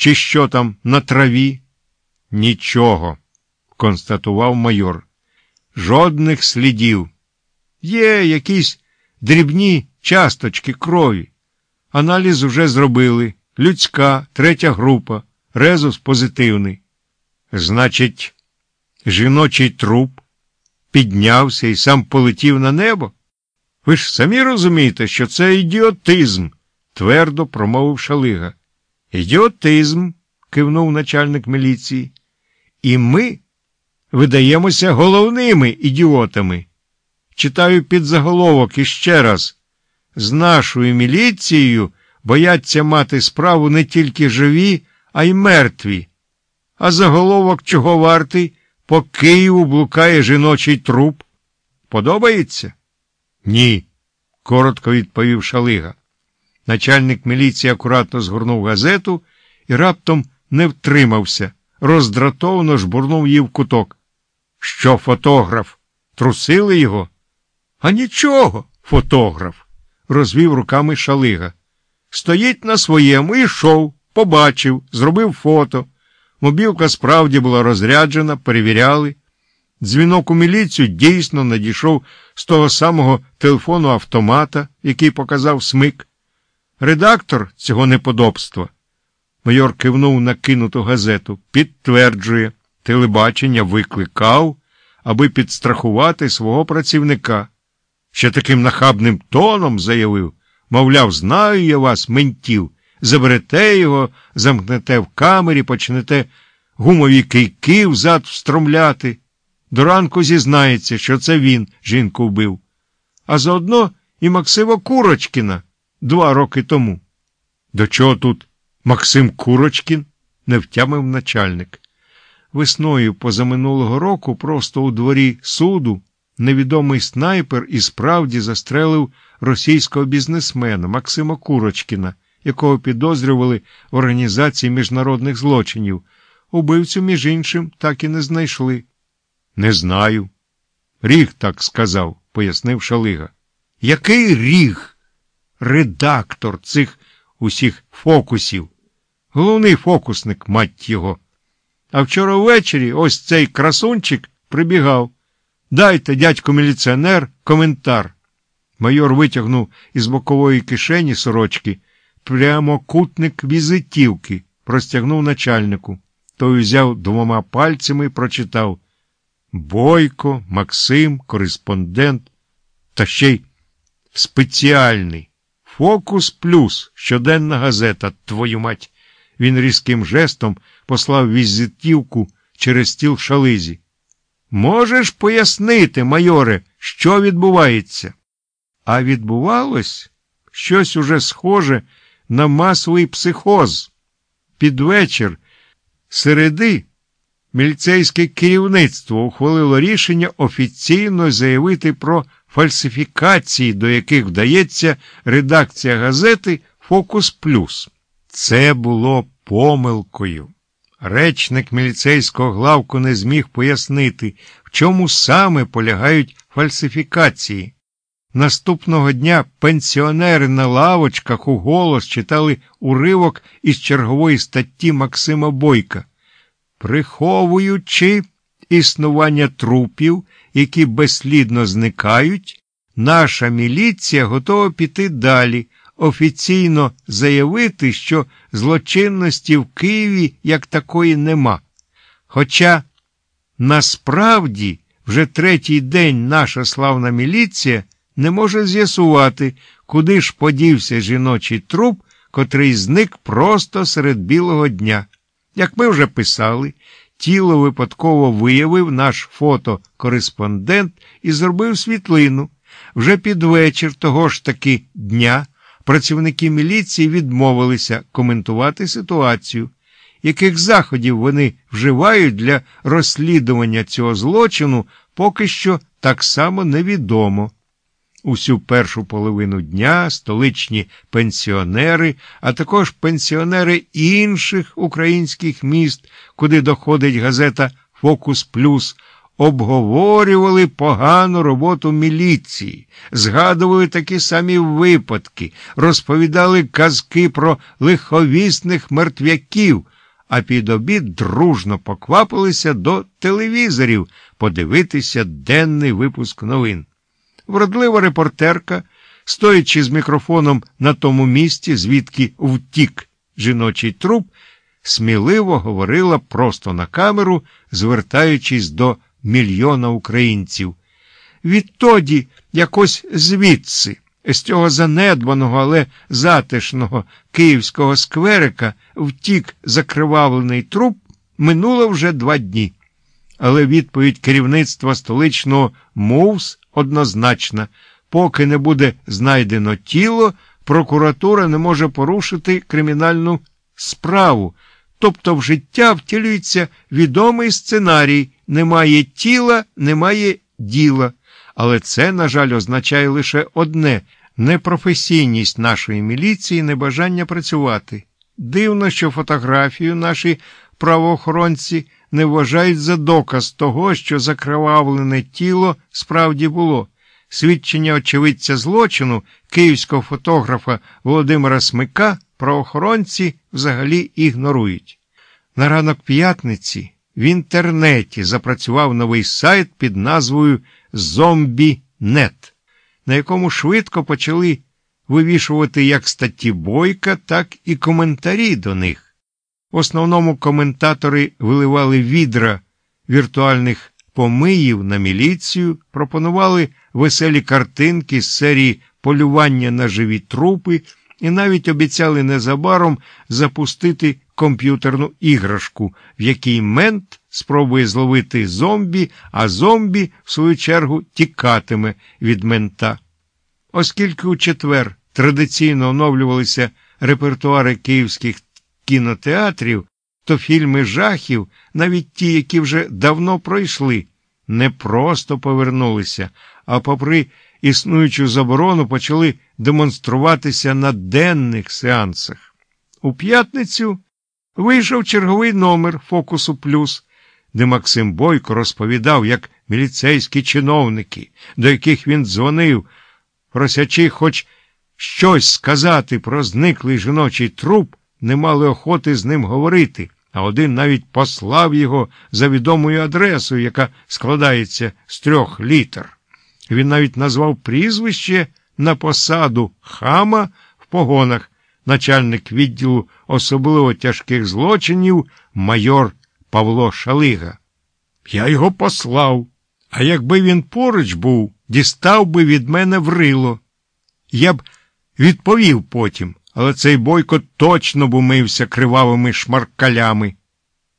чи що там на траві? Нічого, констатував майор. Жодних слідів. Є якісь дрібні часточки крові. Аналіз вже зробили. Людська, третя група, резус позитивний. Значить, жіночий труп піднявся і сам полетів на небо? Ви ж самі розумієте, що це ідіотизм, твердо промовив шалига. Ідіотизм, кивнув начальник міліції. І ми видаємося головними ідіотами. Читаю під заголовок іще раз. З нашою міліцією бояться мати справу не тільки живі, а й мертві. А заголовок чого вартий? По Києву блукає жіночий труп. Подобається? Ні, коротко відповів шалига. Начальник міліції акуратно згорнув газету і раптом не втримався, роздратовано жбурнув її в куток. Що фотограф? Трусили його? А нічого, фотограф, розвів руками шалига. Стоїть на своєму і йшов, побачив, зробив фото. Мобілка справді була розряджена, перевіряли. Дзвінок у міліцію дійсно надійшов з того самого телефону автомата, який показав смик. Редактор цього неподобства. Майор кивнув на кинуту газету. Підтверджує, телебачення викликав, аби підстрахувати свого працівника. Ще таким нахабним тоном заявив мовляв, знаю я вас, ментів, заберете його, замкнете в камері, почнете гумові кийки взад встромляти. До ранку зізнається, що це він жінку вбив. А заодно і Максима Курочкіна два роки тому. До чого тут Максим Курочкін? не втямив начальник. Весною позаминулого року просто у дворі суду невідомий снайпер і справді застрелив російського бізнесмена Максима Курочкіна, якого підозрювали в організації міжнародних злочинів. Убивцю, між іншим, так і не знайшли. Не знаю. Ріг так сказав, пояснив Шалига. Який ріг? Редактор цих усіх фокусів. Головний фокусник, мать його. А вчора ввечері ось цей красунчик прибігав. Дайте, дядько міліціонер, коментар. Майор витягнув із бокової кишені сорочки прямокутник візитівки, простягнув начальнику. Той взяв двома пальцями і прочитав Бойко, Максим, кореспондент, та ще й спеціальний. Фокус плюс щоденна газета, твою мать. Він різким жестом послав візитівку через стіл шализі. Можеш пояснити, майоре, що відбувається? А відбувалось щось уже схоже на масовий психоз. Під вечір середи міліцейське керівництво ухвалило рішення офіційно заявити про фальсифікації, до яких вдається редакція газети Фокус Плюс. Це було помилкою. Речник міліцейського главку не зміг пояснити, в чому саме полягають фальсифікації. Наступного дня пенсіонери на лавочках у голос читали уривок із чергової статті Максима Бойка, приховуючи існування трупів, які безслідно зникають, наша міліція готова піти далі, офіційно заявити, що злочинності в Києві як такої нема. Хоча насправді вже третій день наша славна міліція не може з'ясувати, куди ж подівся жіночий труп, котрий зник просто серед білого дня. Як ми вже писали, тіло випадково виявив наш фотокореспондент і зробив світлину. Вже під вечір того ж таки дня працівники міліції відмовилися коментувати ситуацію, яких заходів вони вживають для розслідування цього злочину, поки що так само невідомо. Усю першу половину дня столичні пенсіонери, а також пенсіонери інших українських міст, куди доходить газета Фокус Плюс, обговорювали погану роботу міліції, згадували такі самі випадки, розповідали казки про лиховісних мертвяків, а під обід дружно поквапилися до телевізорів подивитися денний випуск новин. Вродлива репортерка, стоячи з мікрофоном на тому місці, звідки втік жіночий труп, сміливо говорила просто на камеру, звертаючись до мільйона українців. Відтоді якось звідси, з цього занедбаного, але затишного київського скверика, втік закривавлений труп, минуло вже два дні. Але відповідь керівництва столичного МУВС однозначна. Поки не буде знайдено тіло, прокуратура не може порушити кримінальну справу. Тобто в життя втілюється відомий сценарій немає тіла, немає діла. Але це, на жаль, означає лише одне непрофесійність нашої міліції, небажання працювати. Дивно, що фотографію наші правоохоронці не вважають за доказ того, що закривавлене тіло справді було. Свідчення очевидця злочину київського фотографа Володимира Смика правоохоронці взагалі ігнорують. На ранок п'ятниці в інтернеті запрацював новий сайт під назвою Зомбі.нет, на якому швидко почали вивішувати як статті Бойка, так і коментарі до них. В основному коментатори виливали відра віртуальних помиїв на міліцію, пропонували веселі картинки з серії полювання на живі трупи і навіть обіцяли незабаром запустити комп'ютерну іграшку, в якій мент спробує зловити зомбі, а зомбі, в свою чергу, тікатиме від мента. Оскільки у четвер традиційно оновлювалися репертуари київських кінотеатрів, то фільми жахів, навіть ті, які вже давно пройшли, не просто повернулися, а попри існуючу заборону почали демонструватися на денних сеансах. У п'ятницю вийшов черговий номер Фокусу Плюс, де Максим Бойко розповідав, як міліцейські чиновники, до яких він дзвонив, просячи хоч щось сказати про зниклий жіночий труп, не мали охоти з ним говорити, а один навіть послав його за відомою адресою, яка складається з трьох літер. Він навіть назвав прізвище на посаду хама в погонах, начальник відділу особливо тяжких злочинів майор Павло Шалига. Я його послав, а якби він поруч був, дістав би від мене врило. Я б відповів потім, але цей бойко точно б умився кривавими шмаркалями.